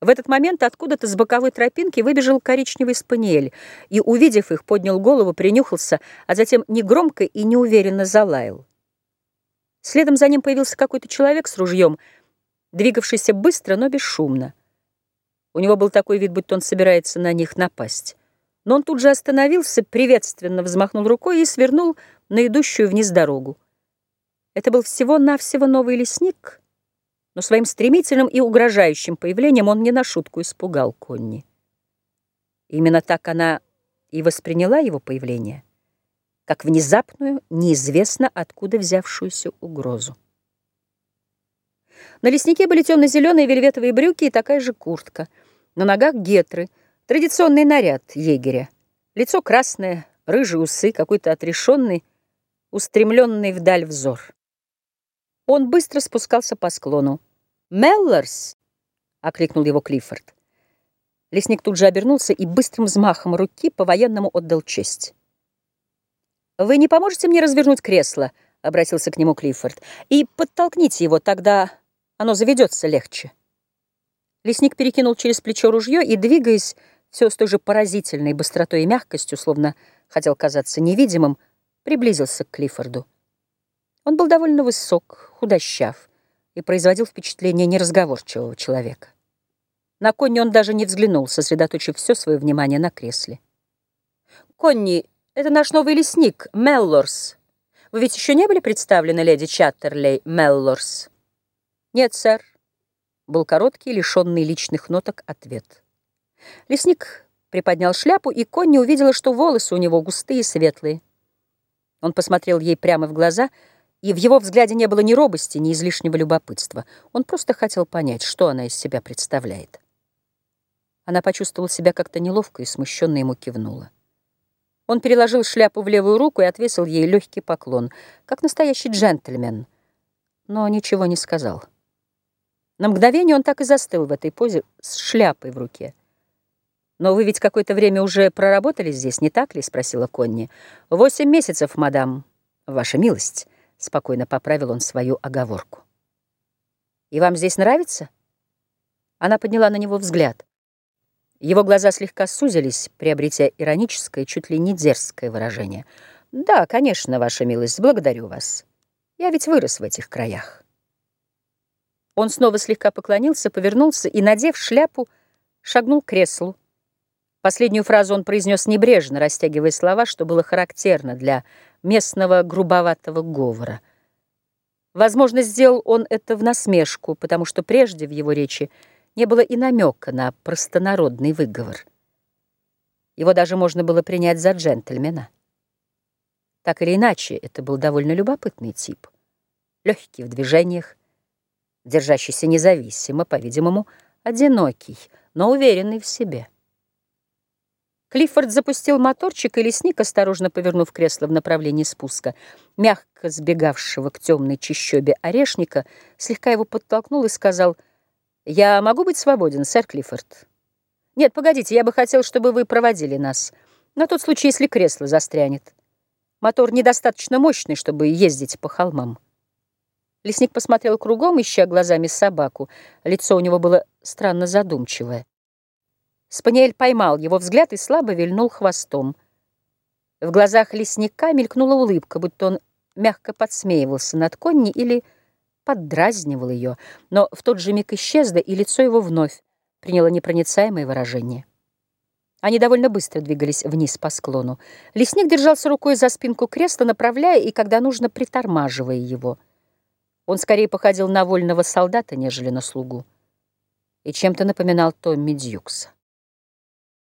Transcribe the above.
В этот момент откуда-то с боковой тропинки выбежал коричневый спаниель и, увидев их, поднял голову, принюхался, а затем негромко и неуверенно залаял. Следом за ним появился какой-то человек с ружьем, двигавшийся быстро, но бесшумно. У него был такой вид, будто он собирается на них напасть. Но он тут же остановился, приветственно взмахнул рукой и свернул на идущую вниз дорогу. Это был всего-навсего новый лесник — но своим стремительным и угрожающим появлением он не на шутку испугал Конни. Именно так она и восприняла его появление, как внезапную, неизвестно откуда взявшуюся угрозу. На леснике были темно-зеленые вельветовые брюки и такая же куртка. На ногах гетры, традиционный наряд егеря. Лицо красное, рыжие усы, какой-то отрешенный, устремленный вдаль взор. Он быстро спускался по склону. «Меллорс!» — окликнул его Клиффорд. Лесник тут же обернулся и быстрым взмахом руки по-военному отдал честь. «Вы не поможете мне развернуть кресло?» — обратился к нему Клиффорд. «И подтолкните его, тогда оно заведется легче». Лесник перекинул через плечо ружье и, двигаясь все с той же поразительной быстротой и мягкостью, словно хотел казаться невидимым, приблизился к Клиффорду. Он был довольно высок, худощав и производил впечатление неразговорчивого человека. На Конни он даже не взглянул, сосредоточив все свое внимание на кресле. «Конни, это наш новый лесник, Меллорс. Вы ведь еще не были представлены, леди Чаттерлей Меллорс?» «Нет, сэр», — был короткий, лишенный личных ноток ответ. Лесник приподнял шляпу, и Конни увидела, что волосы у него густые и светлые. Он посмотрел ей прямо в глаза — и в его взгляде не было ни робости, ни излишнего любопытства. Он просто хотел понять, что она из себя представляет. Она почувствовала себя как-то неловко и смущенно ему кивнула. Он переложил шляпу в левую руку и отвесил ей легкий поклон, как настоящий джентльмен, но ничего не сказал. На мгновение он так и застыл в этой позе с шляпой в руке. «Но вы ведь какое-то время уже проработали здесь, не так ли?» — спросила Конни. «Восемь месяцев, мадам, ваша милость». Спокойно поправил он свою оговорку. «И вам здесь нравится?» Она подняла на него взгляд. Его глаза слегка сузились, приобретя ироническое, чуть ли не дерзкое выражение. «Да, конечно, ваша милость, благодарю вас. Я ведь вырос в этих краях». Он снова слегка поклонился, повернулся и, надев шляпу, шагнул к креслу. Последнюю фразу он произнес небрежно, растягивая слова, что было характерно для местного грубоватого говора. Возможно, сделал он это в насмешку, потому что прежде в его речи не было и намека на простонародный выговор. Его даже можно было принять за джентльмена. Так или иначе, это был довольно любопытный тип. Легкий в движениях, держащийся независимо, по-видимому, одинокий, но уверенный в себе. Клиффорд запустил моторчик, и лесник, осторожно повернув кресло в направлении спуска, мягко сбегавшего к темной чащобе орешника, слегка его подтолкнул и сказал, «Я могу быть свободен, сэр Клиффорд?» «Нет, погодите, я бы хотел, чтобы вы проводили нас. На тот случай, если кресло застрянет. Мотор недостаточно мощный, чтобы ездить по холмам». Лесник посмотрел кругом, ища глазами собаку. Лицо у него было странно задумчивое. Спаниель поймал его взгляд и слабо вильнул хвостом. В глазах лесника мелькнула улыбка, будто он мягко подсмеивался над Конни или поддразнивал ее, но в тот же миг исчезло, и лицо его вновь приняло непроницаемое выражение. Они довольно быстро двигались вниз по склону. Лесник держался рукой за спинку кресла, направляя и, когда нужно, притормаживая его. Он скорее походил на вольного солдата, нежели на слугу, и чем-то напоминал Томми Дьюкса.